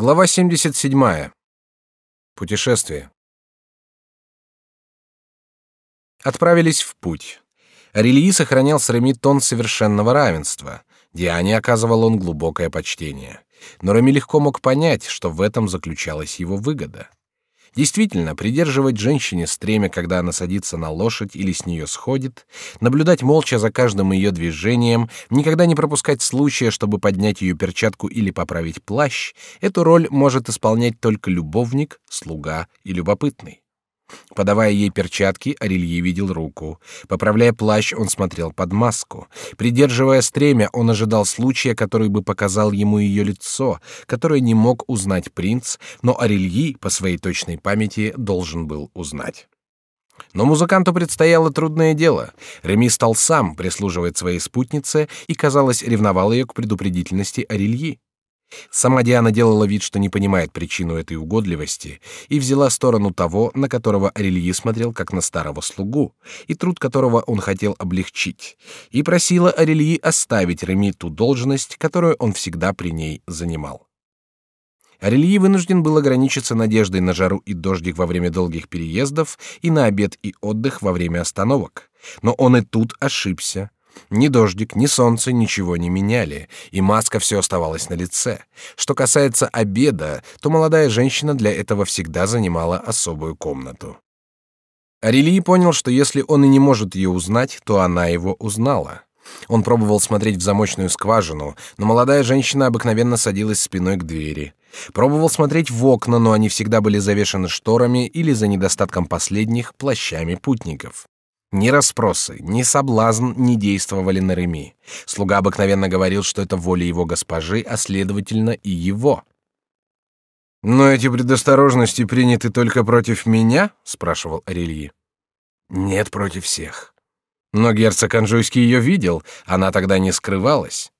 Глава 77. Путешествие. Отправились в путь. Арельи сохранял с Реми тон совершенного равенства. Диане оказывал он глубокое почтение. Но Реми легко мог понять, что в этом заключалась его выгода. Действительно, придерживать женщине стремя, когда она садится на лошадь или с нее сходит, наблюдать молча за каждым ее движением, никогда не пропускать случая, чтобы поднять ее перчатку или поправить плащ, эту роль может исполнять только любовник, слуга и любопытный. Подавая ей перчатки, Арельи видел руку. Поправляя плащ, он смотрел под маску. Придерживая стремя, он ожидал случая, который бы показал ему ее лицо, которое не мог узнать принц, но Арельи, по своей точной памяти, должен был узнать. Но музыканту предстояло трудное дело. Реми стал сам прислуживать своей спутнице и, казалось, ревновал ее к предупредительности Арельи. Сама Диана делала вид, что не понимает причину этой угодливости, и взяла сторону того, на которого Арельи смотрел как на старого слугу, и труд которого он хотел облегчить, и просила Арельи оставить Реми ту должность, которую он всегда при ней занимал. Арельи вынужден был ограничиться надеждой на жару и дождик во время долгих переездов и на обед и отдых во время остановок. Но он и тут ошибся. Ни дождик, ни солнце ничего не меняли, и маска все оставалась на лице. Что касается обеда, то молодая женщина для этого всегда занимала особую комнату. Арелии понял, что если он и не может ее узнать, то она его узнала. Он пробовал смотреть в замочную скважину, но молодая женщина обыкновенно садилась спиной к двери. Пробовал смотреть в окна, но они всегда были завешаны шторами или за недостатком последних плащами путников. Ни расспросы, ни соблазн не действовали на Реми. Слуга обыкновенно говорил, что это воля его госпожи, а следовательно и его. «Но эти предосторожности приняты только против меня?» — спрашивал Арельи. «Нет, против всех». Но герцог Анжуйский ее видел, она тогда не скрывалась.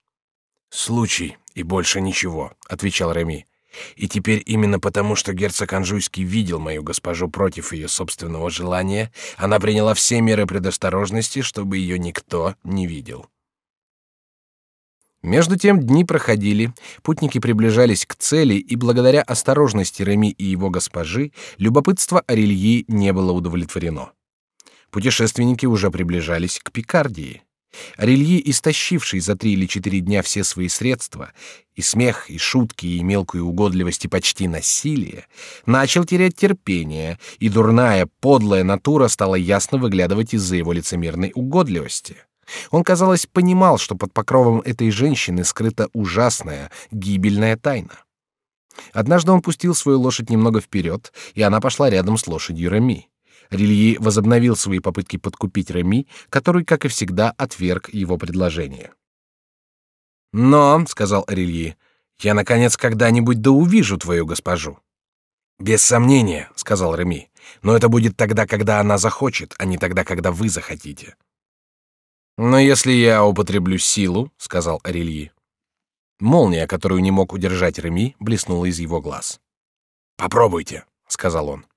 «Случай, и больше ничего», — отвечал Реми. И теперь именно потому, что герцог Анжуйский видел мою госпожу против ее собственного желания, она приняла все меры предосторожности, чтобы ее никто не видел. Между тем дни проходили, путники приближались к цели, и благодаря осторожности Реми и его госпожи любопытство Арельи не было удовлетворено. Путешественники уже приближались к Пикардии. Арельи, истощивший за три или четыре дня все свои средства, и смех, и шутки, и мелкую угодливость, и почти насилие, начал терять терпение, и дурная, подлая натура стала ясно выглядывать из-за его лицемерной угодливости. Он, казалось, понимал, что под покровом этой женщины скрыта ужасная, гибельная тайна. Однажды он пустил свою лошадь немного вперед, и она пошла рядом с лошадью Реми. Рильи возобновил свои попытки подкупить Реми, который, как и всегда, отверг его предложение. «Но», — сказал Рильи, — «я, наконец, когда-нибудь да увижу твою госпожу». «Без сомнения», — сказал Реми, — «но это будет тогда, когда она захочет, а не тогда, когда вы захотите». «Но если я употреблю силу», — сказал Арельи. Молния, которую не мог удержать Реми, блеснула из его глаз. «Попробуйте», — сказал он.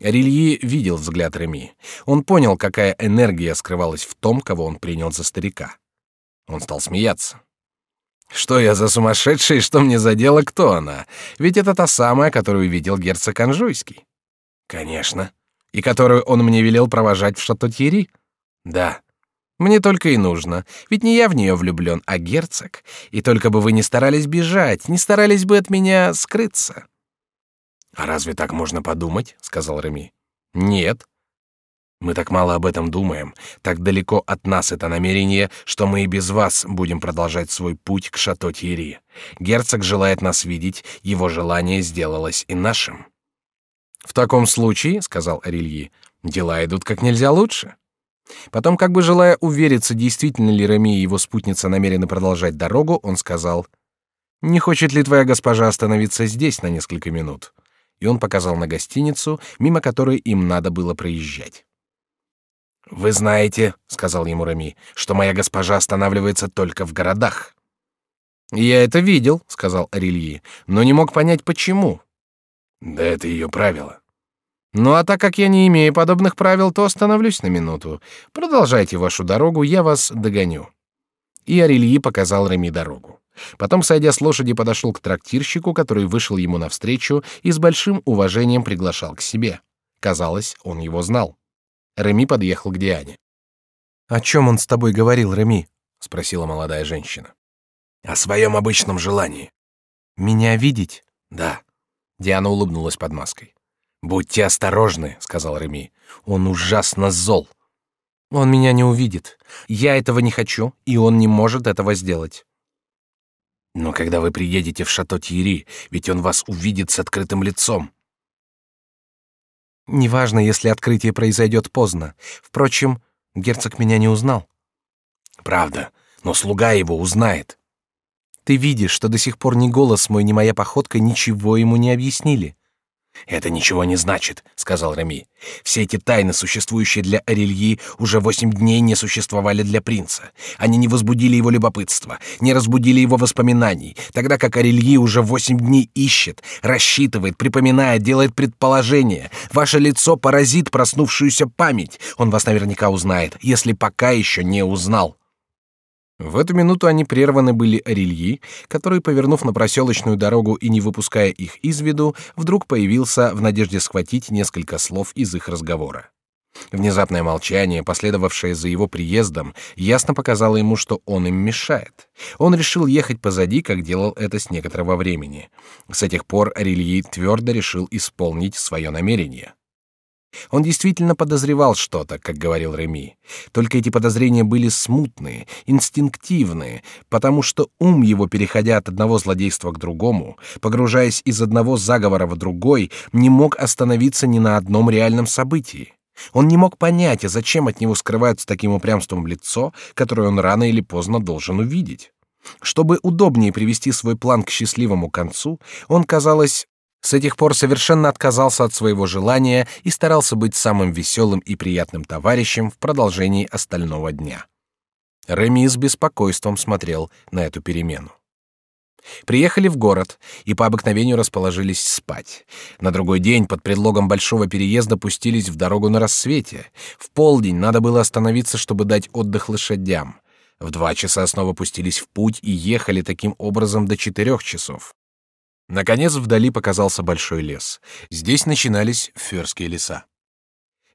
Рильи видел взгляд Реми. Он понял, какая энергия скрывалась в том, кого он принял за старика. Он стал смеяться. Что я за сумасшедший, что мне за дело, кто она? Ведь это та самая, которую видел герцог Анжуйский. Конечно. И которую он мне велел провожать в Шато-Тьерри? Да. Мне только и нужно, ведь не я в нее влюблен, а герцог. И только бы вы не старались бежать, не старались бы от меня скрыться. А разве так можно подумать? сказал Реми. Нет. Мы так мало об этом думаем, так далеко от нас это намерение, что мы и без вас будем продолжать свой путь к шато Тьерри. Герцог желает нас видеть, его желание сделалось и нашим. В таком случае, сказал Арильи, дела идут как нельзя лучше. Потом, как бы желая увериться, действительно ли Реми и его спутница намерены продолжать дорогу, он сказал: "Не хочет ли твоя госпожа остановиться здесь на несколько минут?" И он показал на гостиницу, мимо которой им надо было проезжать. Вы знаете, сказал ему Рами, что моя госпожа останавливается только в городах. Я это видел, сказал Арильи, но не мог понять почему. Да это ее правило. Ну а так как я не имею подобных правил, то остановлюсь на минуту. Продолжайте вашу дорогу, я вас догоню. И Арильи показал Реми дорогу. Потом, сойдя с лошади, подошел к трактирщику, который вышел ему навстречу и с большим уважением приглашал к себе. Казалось, он его знал. Реми подъехал к Диане. «О чем он с тобой говорил, Реми?» — спросила молодая женщина. «О своем обычном желании». «Меня видеть?» «Да». Диана улыбнулась под маской. «Будьте осторожны», — сказал Реми. «Он ужасно зол». «Он меня не увидит. Я этого не хочу, и он не может этого сделать». «Но когда вы приедете в шато Тьери, ведь он вас увидит с открытым лицом». «Неважно, если открытие произойдет поздно. Впрочем, герцог меня не узнал». «Правда, но слуга его узнает». «Ты видишь, что до сих пор ни голос мой, ни моя походка ничего ему не объяснили. Это ничего не значит, сказал Реми. Все эти тайны, существующие для Арельи, уже восемь дней не существовали для принца. Они не возбудили его любопытство, не разбудили его воспоминаний, тогда как Арельи уже восемь дней ищет, рассчитывает, припоминает, делает предположения. Ваше лицо поразит проснувшуюся память. Он вас наверняка узнает, если пока еще не узнал. В эту минуту они прерваны были Орельи, который, повернув на проселочную дорогу и не выпуская их из виду, вдруг появился в надежде схватить несколько слов из их разговора. Внезапное молчание, последовавшее за его приездом, ясно показало ему, что он им мешает. Он решил ехать позади, как делал это с некоторого времени. С этих пор Орельи твердо решил исполнить свое намерение. Он действительно подозревал что-то, как говорил Реми. Только эти подозрения были смутные, инстинктивные, потому что ум его, переходя от одного злодейства к другому, погружаясь из одного заговора в другой, не мог остановиться ни на одном реальном событии. Он не мог понять, а зачем от него скрывают с таким упрямством лицо, которое он рано или поздно должен увидеть. Чтобы удобнее привести свой план к счастливому концу, он, казалось, с этих пор совершенно отказался от своего желания и старался быть самым веселым и приятным товарищем в продолжении остального дня. Реми с беспокойством смотрел на эту перемену. Приехали в город и по обыкновению расположились спать. На другой день под предлогом большого переезда пустились в дорогу на рассвете. В полдень надо было остановиться, чтобы дать отдых лошадям. В два часа снова пустились в путь и ехали таким образом до четырех часов. Наконец вдали показался большой лес. Здесь начинались ферские леса.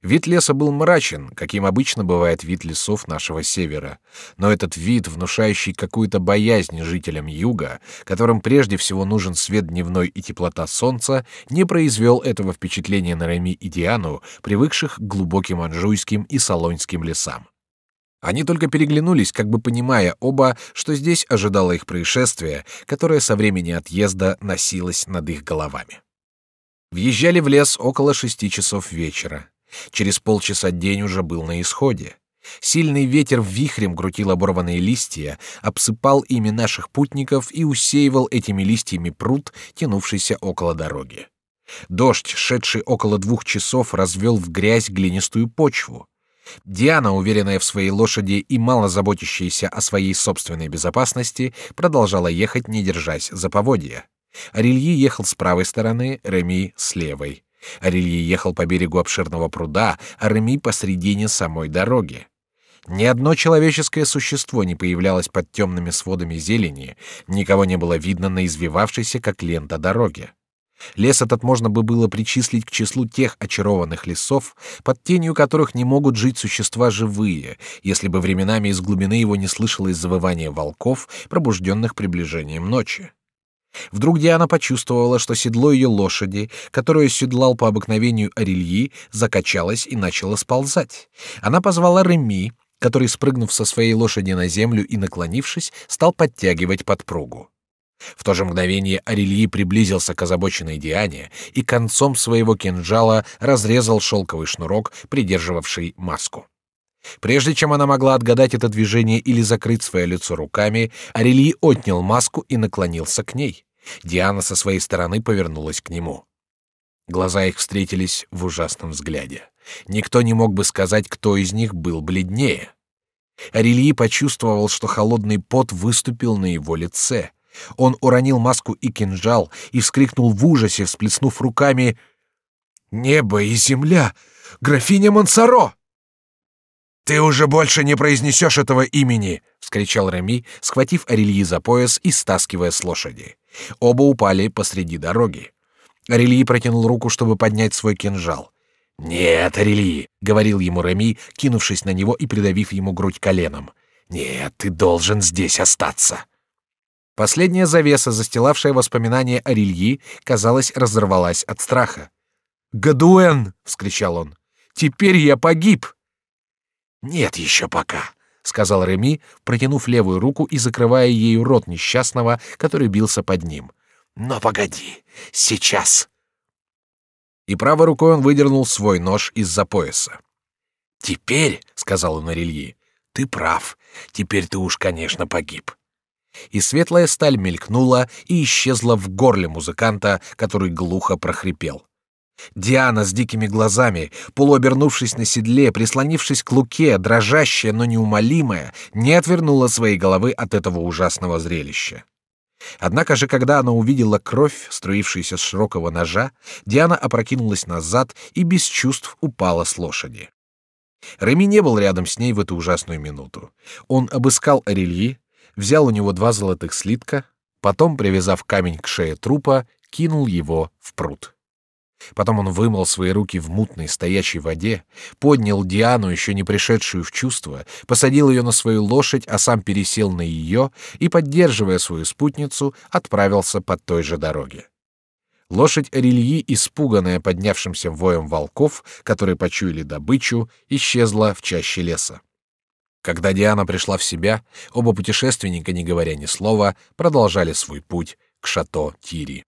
Вид леса был мрачен, каким обычно бывает вид лесов нашего севера. Но этот вид, внушающий какую-то боязнь жителям юга, которым прежде всего нужен свет дневной и теплота солнца, не произвел этого впечатления на Реми и Диану, привыкших к глубоким анжуйским и салонским лесам. Они только переглянулись, как бы понимая оба, что здесь ожидало их происшествие, которое со времени отъезда носилось над их головами. Въезжали в лес около шести часов вечера. Через полчаса день уже был на исходе. Сильный ветер вихрем крутил оборванные листья, обсыпал ими наших путников и усеивал этими листьями пруд, тянувшийся около дороги. Дождь, шедший около двух часов, развел в грязь глинистую почву. Диана, уверенная в своей лошади и мало заботящаяся о своей собственной безопасности, продолжала ехать, не держась за поводья. Арильи ехал с правой стороны, Реми — с левой. Арильи ехал по берегу обширного пруда, а Реми — посредине самой дороги. Ни одно человеческое существо не появлялось под темными сводами зелени, никого не было видно на извивавшейся, как лента, дороге. Лес этот можно бы было причислить к числу тех очарованных лесов, под тенью которых не могут жить существа живые, если бы временами из глубины его не слышалось завывание волков, пробужденных приближением ночи. Вдруг Диана почувствовала, что седло ее лошади, которое седлал по обыкновению Арильи, закачалось и начало сползать. Она позвала Реми, который, спрыгнув со своей лошади на землю и наклонившись, стал подтягивать подпругу. В то же мгновение Арельи приблизился к озабоченной Диане и концом своего кинжала разрезал шелковый шнурок, придерживавший маску. Прежде чем она могла отгадать это движение или закрыть свое лицо руками, Арельи отнял маску и наклонился к ней. Диана со своей стороны повернулась к нему. Глаза их встретились в ужасном взгляде. Никто не мог бы сказать, кто из них был бледнее. Арельи почувствовал, что холодный пот выступил на его лице — он уронил маску и кинжал и вскрикнул в ужасе, всплеснув руками: "Небо и земля, графиня Монсоро!" Ты уже больше не произнесешь этого имени, вскричал Реми, схватив Арельи за пояс и стаскивая с лошади. Оба упали посреди дороги. Арельи протянул руку, чтобы поднять свой кинжал. Нет, Арельи, говорил ему Реми, кинувшись на него и придавив ему грудь коленом. Нет, ты должен здесь остаться. Последняя завеса, застилавшая воспоминания о Рильи, казалось, разорвалась от страха. «Гадуэн!» — вскричал он. «Теперь я погиб!» «Нет еще пока», — сказал Реми, протянув левую руку и закрывая ею рот несчастного, который бился под ним. «Но погоди, сейчас!» И правой рукой он выдернул свой нож из-за пояса. «Теперь», — сказал он Рильи, — «ты прав. Теперь ты уж, конечно, погиб и светлая сталь мелькнула и исчезла в горле музыканта, который глухо прохрипел. Диана с дикими глазами, полуобернувшись на седле, прислонившись к луке, дрожащая, но неумолимая, не отвернула своей головы от этого ужасного зрелища. Однако же, когда она увидела кровь, струившуюся с широкого ножа, Диана опрокинулась назад и без чувств упала с лошади. Реми не был рядом с ней в эту ужасную минуту. Он обыскал Арельи, взял у него два золотых слитка, потом, привязав камень к шее трупа, кинул его в пруд. Потом он вымыл свои руки в мутной стоячей воде, поднял Диану, еще не пришедшую в чувство, посадил ее на свою лошадь, а сам пересел на ее и, поддерживая свою спутницу, отправился по той же дороге. Лошадь Арильи, испуганная поднявшимся воем волков, которые почуяли добычу, исчезла в чаще леса. Когда Диана пришла в себя, оба путешественника, не говоря ни слова, продолжали свой путь к шато Тири.